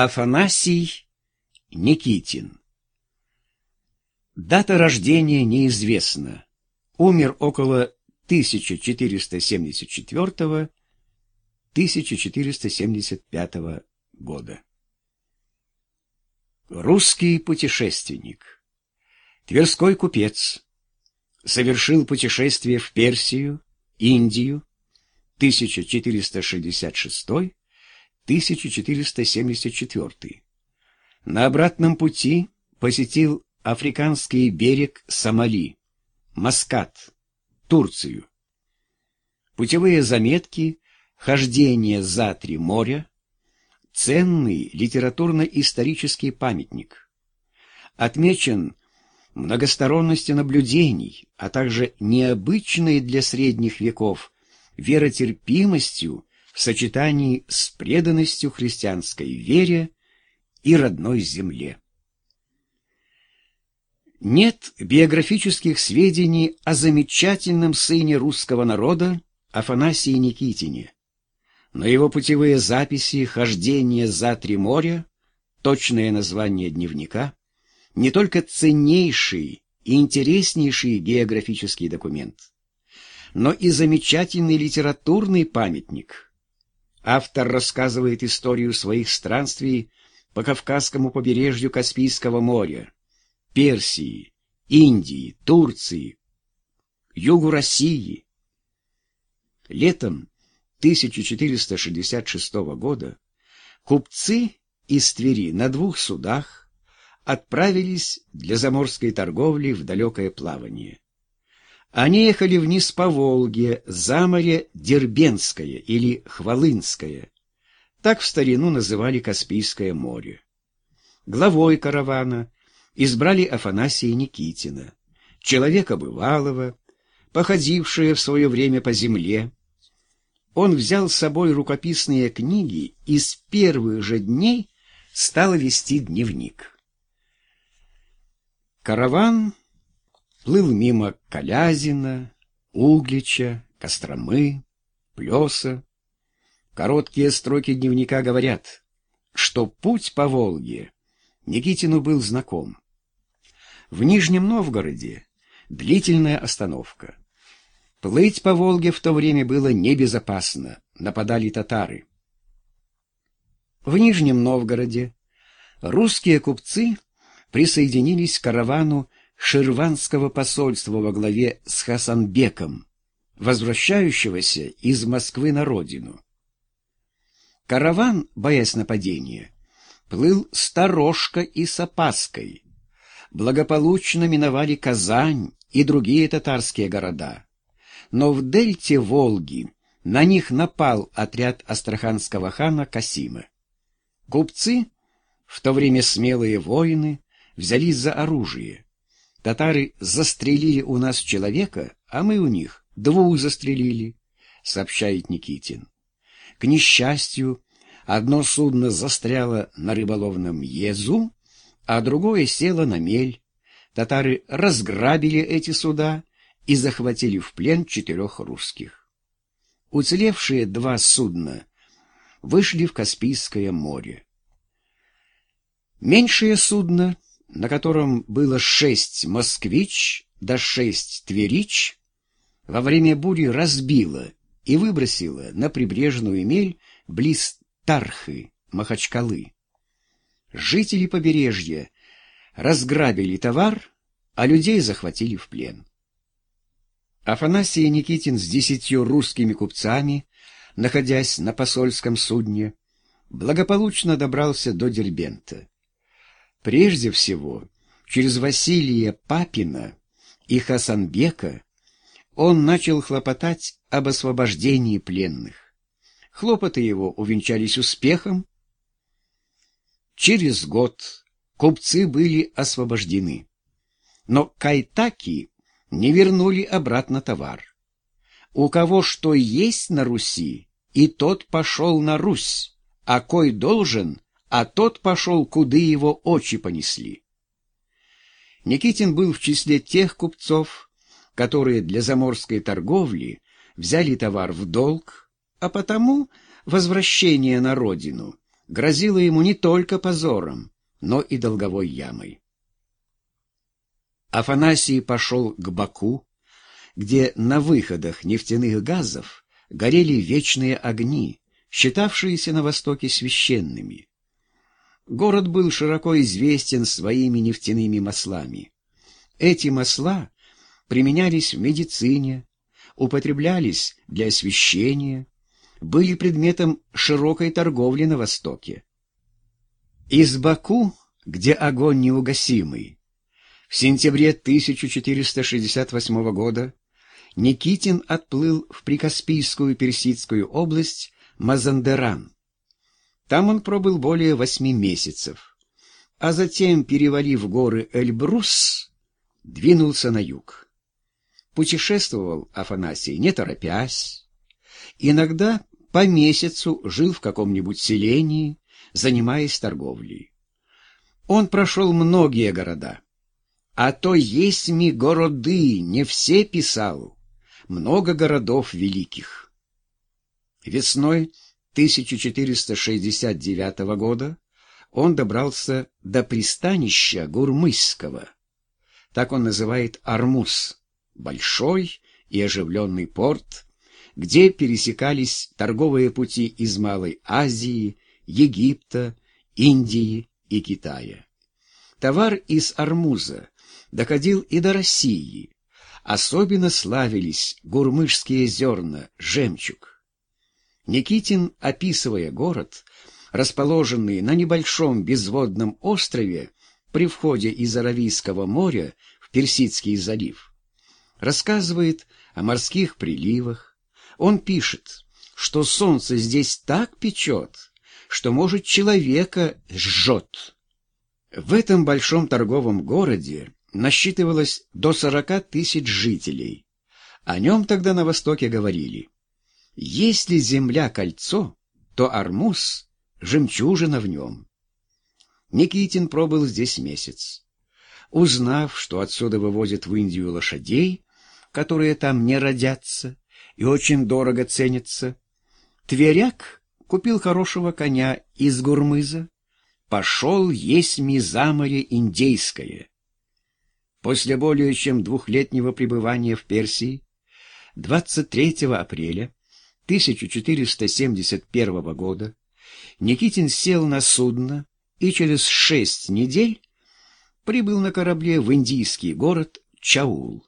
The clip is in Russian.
Афанасий Никитин Дата рождения неизвестна. Умер около 1474-1475 года. Русский путешественник. Тверской купец. Совершил путешествие в Персию, Индию, 1466-1474. На обратном пути посетил африканский берег Сомали, Маскат, Турцию. Путевые заметки, хождение за три моря, ценный литературно-исторический памятник. Отмечен многосторонностью наблюдений, а также необычной для средних веков веротерпимостью в сочетании с преданностью христианской вере и родной земле. Нет биографических сведений о замечательном сыне русского народа Афанасии Никитине, но его путевые записи «Хождение за три моря» точное название дневника, не только ценнейший и интереснейший географический документ, но и замечательный литературный памятник. Автор рассказывает историю своих странствий по Кавказскому побережью Каспийского моря, Персии, Индии, Турции, югу России. Летом 1466 года купцы из Твери на двух судах отправились для заморской торговли в далекое плавание. Они ехали вниз по Волге, за море Дербенское или Хвалынское. Так в старину называли Каспийское море. Главой каравана избрали Афанасия Никитина, человека бывалого, походившего в свое время по земле. Он взял с собой рукописные книги и с первых же дней стал вести дневник. Караван плыл мимо Калязина, Углича, Костромы, Плеса. Короткие строки дневника говорят, что путь по Волге Никитину был знаком. В Нижнем Новгороде длительная остановка. Плыть по Волге в то время было небезопасно, нападали татары. В Нижнем Новгороде русские купцы присоединились к каравану Ширванского посольства во главе с Хасанбеком, возвращающегося из Москвы на родину. Караван, боясь нападения, плыл сторожка и с опаской, благополучно миновали Казань и другие татарские города. Но в дельте Волги на них напал отряд астраханского хана Касима. Купцы, в то время смелые воины, взялись за оружие. Татары застрелили у нас человека, а мы у них двух застрелили, сообщает Никитин. К несчастью, одно судно застряло на рыболовном езу, а другое село на мель. Татары разграбили эти суда и захватили в плен четырех русских. Уцелевшие два судна вышли в Каспийское море. Меньшее судно, на котором было шесть «Москвич» да шесть «Тверич», во время бури разбило и выбросило на прибрежную мель близ Тархы, Махачкалы. Жители побережья разграбили товар, а людей захватили в плен. Афанасий Никитин с десятью русскими купцами, находясь на посольском судне, благополучно добрался до Дербента. Прежде всего, через Василия Папина и Хасанбека он начал хлопотать об освобождении пленных. Хлопоты его увенчались успехом, Через год купцы были освобождены. Но кайтаки не вернули обратно товар. У кого что есть на Руси, и тот пошел на Русь, а кой должен, а тот пошел, куды его очи понесли. Никитин был в числе тех купцов, которые для заморской торговли взяли товар в долг, а потому возвращение на родину грозило ему не только позором, но и долговой ямой. Афанасий пошел к Баку, где на выходах нефтяных газов горели вечные огни, считавшиеся на Востоке священными. Город был широко известен своими нефтяными маслами. Эти масла применялись в медицине, употреблялись для освещения, были предметом широкой торговли на Востоке. Из Баку, где огонь неугасимый, в сентябре 1468 года Никитин отплыл в Прикаспийскую Персидскую область Мазандеран. Там он пробыл более восьми месяцев, а затем, перевалив горы Эльбрус, двинулся на юг. Путешествовал Афанасий, не торопясь. Иногда по месяцу жил в каком-нибудь селении, занимаясь торговлей. Он прошел многие города. А то есть ми городы, не все писал. Много городов великих. Весной 1469 года он добрался до пристанища Гурмысского. Так он называет Армуз, большой и оживленный порт, где пересекались торговые пути из Малой Азии, Египта, Индии и Китая. Товар из Армуза доходил и до России. Особенно славились гурмышские зерна, жемчуг. Никитин, описывая город, расположенный на небольшом безводном острове при входе из Аравийского моря в Персидский залив, рассказывает о морских приливах. Он пишет, что солнце здесь так печет, что, может, человека сжет. В этом большом торговом городе насчитывалось до сорока тысяч жителей. О нем тогда на Востоке говорили. Если земля — кольцо, то Армуз — жемчужина в нем. Никитин пробыл здесь месяц. Узнав, что отсюда вывозят в Индию лошадей, которые там не родятся и очень дорого ценятся, Тверяк купил хорошего коня из Гурмыза, пошел есть мизаморе индейское. После более чем двухлетнего пребывания в Персии 23 апреля 1471 года Никитин сел на судно и через шесть недель прибыл на корабле в индийский город Чаул.